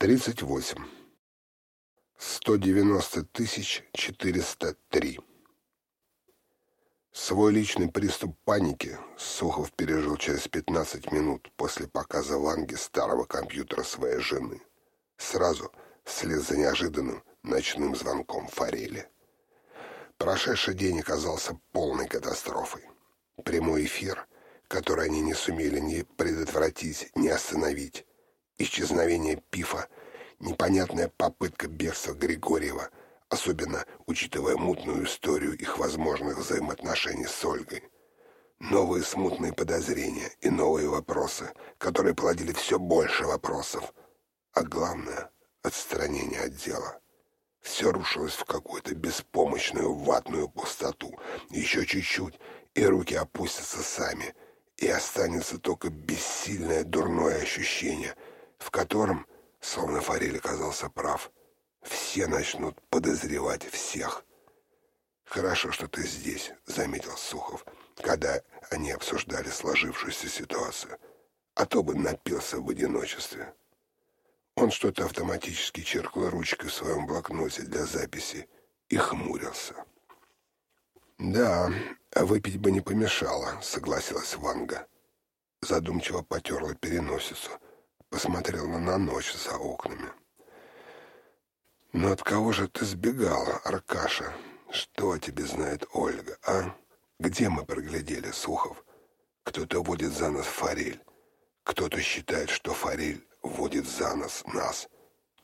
Тридцать восемь. Сто девяносто тысяч четыреста три. Свой личный приступ паники Сухов пережил через 15 минут после показа Ванге старого компьютера своей жены. Сразу вслед за неожиданным ночным звонком Форели. Прошедший день оказался полной катастрофой. Прямой эфир, который они не сумели ни предотвратить, ни остановить. Исчезновение Пифа, непонятная попытка бегства Григорьева — особенно учитывая мутную историю их возможных взаимоотношений с Ольгой. Новые смутные подозрения и новые вопросы, которые плодили все больше вопросов. А главное — отстранение от дела. Все рушилось в какую-то беспомощную ватную пустоту. Еще чуть-чуть, и руки опустятся сами, и останется только бессильное дурное ощущение, в котором, словно Форель оказался прав — все начнут подозревать всех. «Хорошо, что ты здесь», — заметил Сухов, когда они обсуждали сложившуюся ситуацию. «А то бы напился в одиночестве». Он что-то автоматически черкал ручкой в своем блокноте для записи и хмурился. «Да, выпить бы не помешало», — согласилась Ванга. Задумчиво потерла переносицу, посмотрела на ночь за окнами. «Но от кого же ты сбегала, Аркаша? Что о тебе знает Ольга, а? Где мы проглядели, Сухов? Кто-то водит за нас форель. Кто-то считает, что форель водит за нас нас.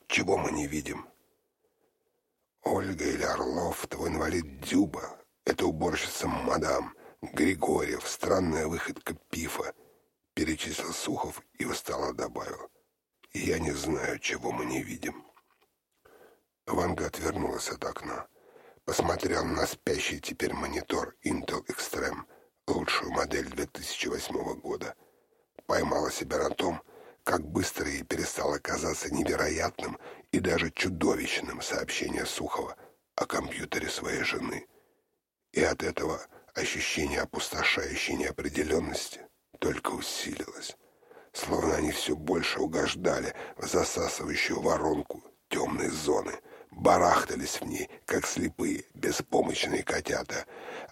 Чего мы не видим?» «Ольга или Орлов, твой инвалид Дюба, это уборщица мадам, Григорьев, странная выходка Пифа», — перечислил Сухов и устало добавил. «Я не знаю, чего мы не видим». Ванга отвернулась от окна. Посмотрел на спящий теперь монитор Intel Extreme, лучшую модель 2008 года. Поймала себя на том, как быстро ей перестало казаться невероятным и даже чудовищным сообщение Сухова о компьютере своей жены. И от этого ощущение опустошающей неопределенности только усилилось. Словно они все больше угождали в засасывающую воронку темной зоны — барахтались в ней, как слепые, беспомощные котята.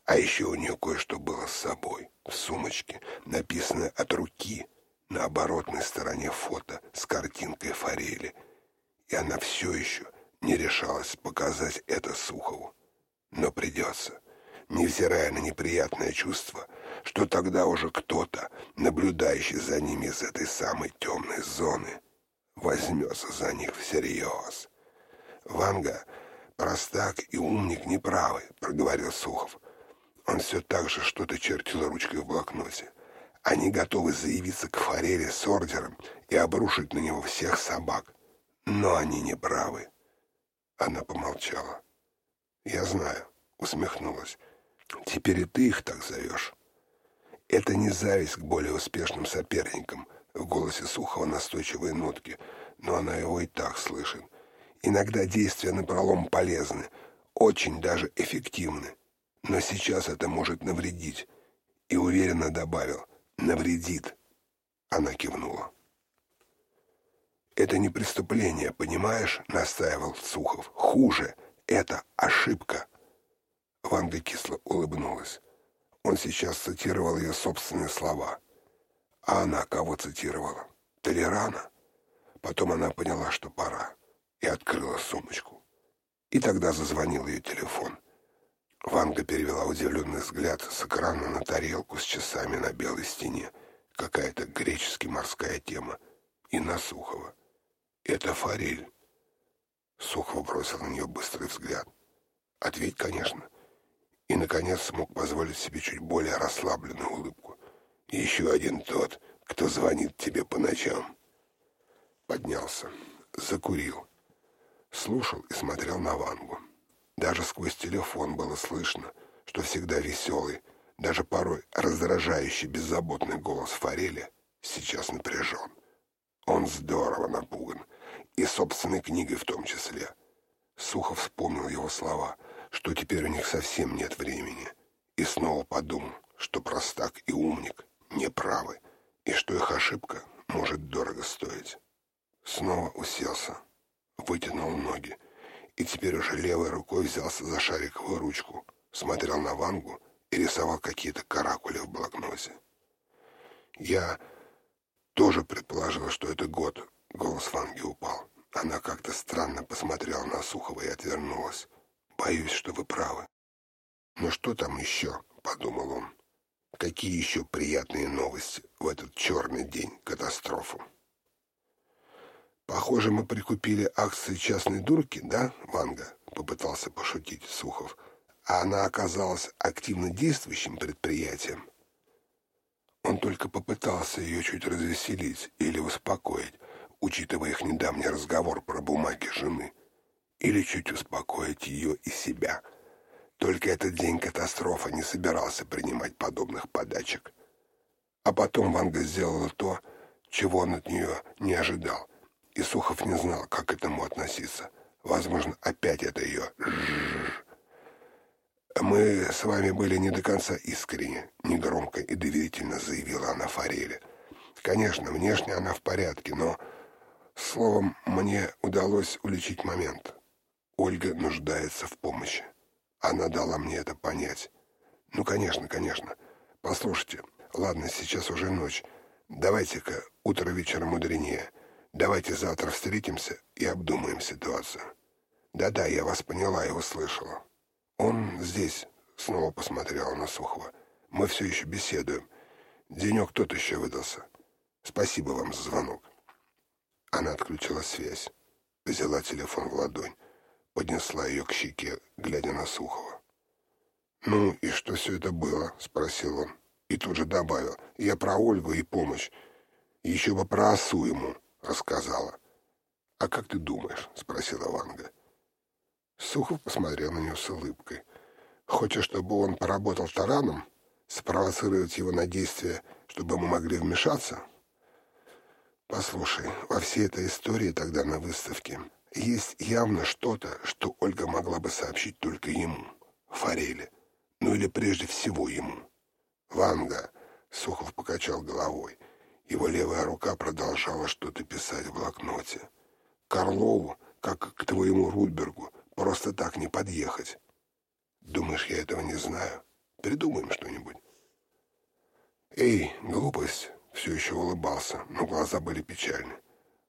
А еще у нее кое-что было с собой, в сумочке, написанное от руки на оборотной стороне фото с картинкой форели. И она все еще не решалась показать это Сухову. Но придется, невзирая на неприятное чувство, что тогда уже кто-то, наблюдающий за ними из этой самой темной зоны, возьмется за них всерьез. Ванга, простак и умник неправы, проговорил Сухов. Он все так же что-то чертил ручкой в блокноте. Они готовы заявиться к Фореле с ордером и обрушить на него всех собак. Но они не правы. Она помолчала. «Я знаю», — усмехнулась. «Теперь и ты их так зовешь». «Это не зависть к более успешным соперникам», — в голосе Сухова настойчивые нотки, но она его и так слышит. Иногда действия напролом полезны, очень даже эффективны. Но сейчас это может навредить. И уверенно добавил «навредит». Она кивнула. «Это не преступление, понимаешь?» — настаивал Сухов. «Хуже. Это ошибка». Ванга кисло улыбнулась. Он сейчас цитировал ее собственные слова. А она кого цитировала? Толерана? Потом она поняла, что пора и открыла сумочку. И тогда зазвонил ее телефон. Ванга перевела удивленный взгляд с экрана на тарелку с часами на белой стене. Какая-то гречески морская тема. И на Сухова. Это форель. Сухов бросил на нее быстрый взгляд. Ответь, конечно. И, наконец, смог позволить себе чуть более расслабленную улыбку. Еще один тот, кто звонит тебе по ночам. Поднялся, закурил слушал и смотрел на Вангу. Даже сквозь телефон было слышно, что всегда веселый, даже порой раздражающий беззаботный голос Форели сейчас напряжен. Он здорово напуган, и собственной книгой в том числе. Сухо вспомнил его слова, что теперь у них совсем нет времени, и снова подумал, что простак и умник неправы, и что их ошибка может дорого стоить. Снова уселся, вытянул ноги и теперь уже левой рукой взялся за шариковую ручку, смотрел на Вангу и рисовал какие-то каракули в блокноте. Я тоже предположил, что это год. Голос Ванги упал. Она как-то странно посмотрела на Сухова и отвернулась. Боюсь, что вы правы. Но что там еще? Подумал он. Какие еще приятные новости в этот черный день катастрофу? «Похоже, мы прикупили акции частной дурки, да, Ванга?» — попытался пошутить Сухов. «А она оказалась активно действующим предприятием». Он только попытался ее чуть развеселить или успокоить, учитывая их недавний разговор про бумаги жены, или чуть успокоить ее и себя. Только этот день катастрофа не собирался принимать подобных подачек. А потом Ванга сделала то, чего он от нее не ожидал — и Сухов не знал, как к этому относиться. Возможно, опять это ее «Мы с вами были не до конца искренне», — негромко и доверительно заявила она Форели. «Конечно, внешне она в порядке, но, словом, мне удалось уличить момент. Ольга нуждается в помощи. Она дала мне это понять. Ну, конечно, конечно. Послушайте, ладно, сейчас уже ночь. Давайте-ка утро вечера мудренее». Давайте завтра встретимся и обдумаем ситуацию. Да-да, я вас поняла и услышала. Он здесь, снова посмотрела на Сухова. Мы все еще беседуем. Денек тот еще выдался. Спасибо вам за звонок. Она отключила связь, взяла телефон в ладонь, поднесла ее к щеке, глядя на Сухова. «Ну и что все это было?» — спросил он. И тут же добавил. «Я про Ольгу и помощь. Еще бы про осу ему» рассказала. «А как ты думаешь?» — спросила Ванга. Сухов посмотрел на нее с улыбкой. «Хочешь, чтобы он поработал тараном? Спровоцировать его на действие, чтобы мы могли вмешаться?» «Послушай, во всей этой истории тогда на выставке есть явно что-то, что Ольга могла бы сообщить только ему, Форели, ну или прежде всего ему. Ванга, — Сухов покачал головой, — его левая рука продолжала что-то писать в блокноте. «Карлову, как к твоему Рудбергу, просто так не подъехать». «Думаешь, я этого не знаю? Придумаем что-нибудь». «Эй, глупость!» — все еще улыбался, но глаза были печальны.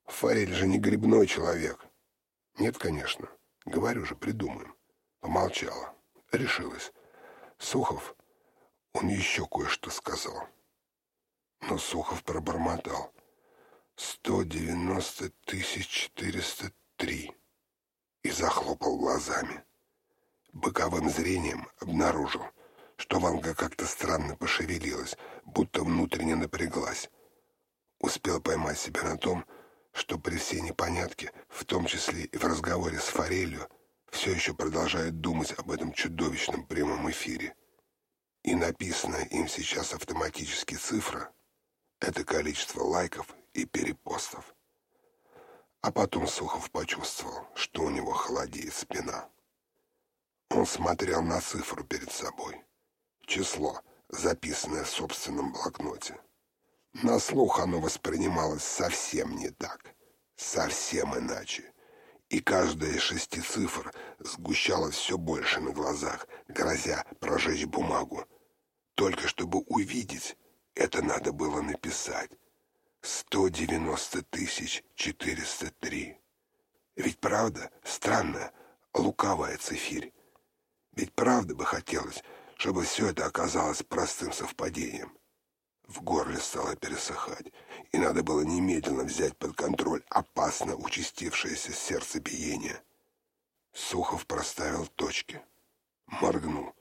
«Форель же не грибной человек». «Нет, конечно. Говорю же, придумаем». Помолчала. Решилась. Сухов, он еще кое-что сказал но Сухов пробормотал. «Сто девяносто тысяч четыреста три» и захлопал глазами. Боковым зрением обнаружил, что Ванга как-то странно пошевелилась, будто внутренне напряглась. Успел поймать себя на том, что при всей непонятке, в том числе и в разговоре с Форелью, все еще продолжает думать об этом чудовищном прямом эфире. И написанная им сейчас автоматически цифра это количество лайков и перепостов. А потом Сухов почувствовал, что у него холодеет спина. Он смотрел на цифру перед собой. Число, записанное в собственном блокноте. На слух оно воспринималось совсем не так, совсем иначе. И каждая из шести цифр сгущалась все больше на глазах, грозя прожечь бумагу. Только чтобы увидеть, это надо было написать. 190 тысяч 403. Ведь правда, странная, лукавая цифирь. Ведь правда бы хотелось, чтобы все это оказалось простым совпадением. В горле стало пересыхать, и надо было немедленно взять под контроль опасно участившееся сердцебиение. Сухов проставил точки. Моргнул,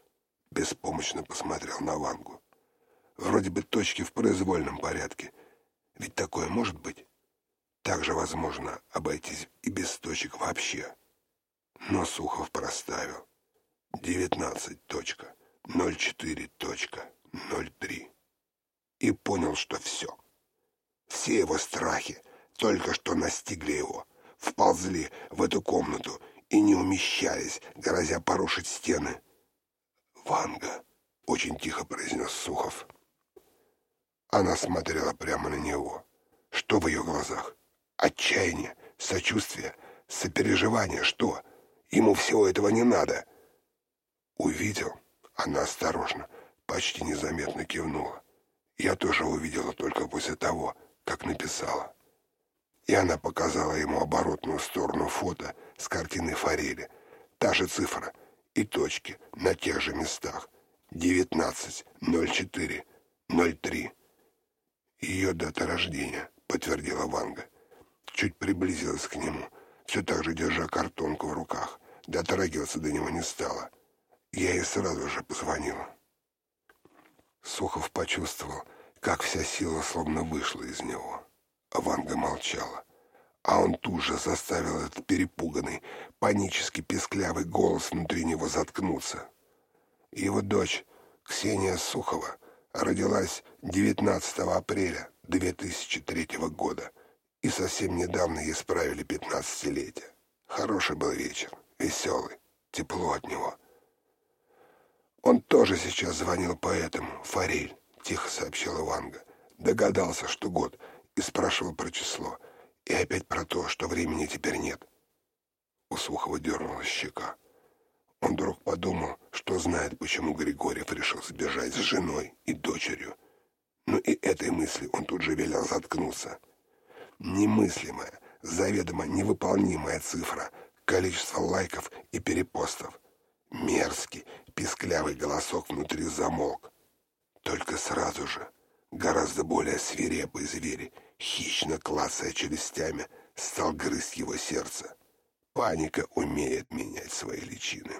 беспомощно посмотрел на Вангу. Вроде бы точки в произвольном порядке. Ведь такое может быть? Также возможно обойтись и без точек вообще. Но Сухов проставил. 19.04.03. И понял, что все. Все его страхи только что настигли его, вползли в эту комнату и не умещались, грозя порушить стены. «Ванга», — очень тихо произнес Сухов. Она смотрела прямо на него. Что в ее глазах? Отчаяние, сочувствие, сопереживание, что? Ему всего этого не надо. Увидел? Она осторожно, почти незаметно кивнула. Я тоже увидела только после того, как написала. И она показала ему оборотную сторону фото с картины Форели. Та же цифра и точки на тех же местах. 19.04.03. Ее дата рождения, подтвердила Ванга. Чуть приблизилась к нему, все так же держа картонку в руках. Дотрагиваться до него не стала. Я ей сразу же позвонила. Сухов почувствовал, как вся сила словно вышла из него. Ванга молчала. А он тут же заставил этот перепуганный, панически песклявый голос внутри него заткнуться. Его дочь, Ксения Сухова, родилась 19 апреля 2003 года, и совсем недавно ей справили 15-летие. Хороший был вечер, веселый, тепло от него. Он тоже сейчас звонил поэтому, Форель, тихо сообщила Ванга. Догадался, что год, и спрашивал про число. И опять про то, что времени теперь нет. У Сухова дернулась щека. Он вдруг подумал, что знает, почему Григорьев решил сбежать с женой и дочерью. Но и этой мысли он тут же велел заткнуться. Немыслимая, заведомо невыполнимая цифра, количество лайков и перепостов. Мерзкий, писклявый голосок внутри замолк. Только сразу же гораздо более свирепый зверь, хищно клацая челюстями, стал грызть его сердце. Паника умеет менять свои личины.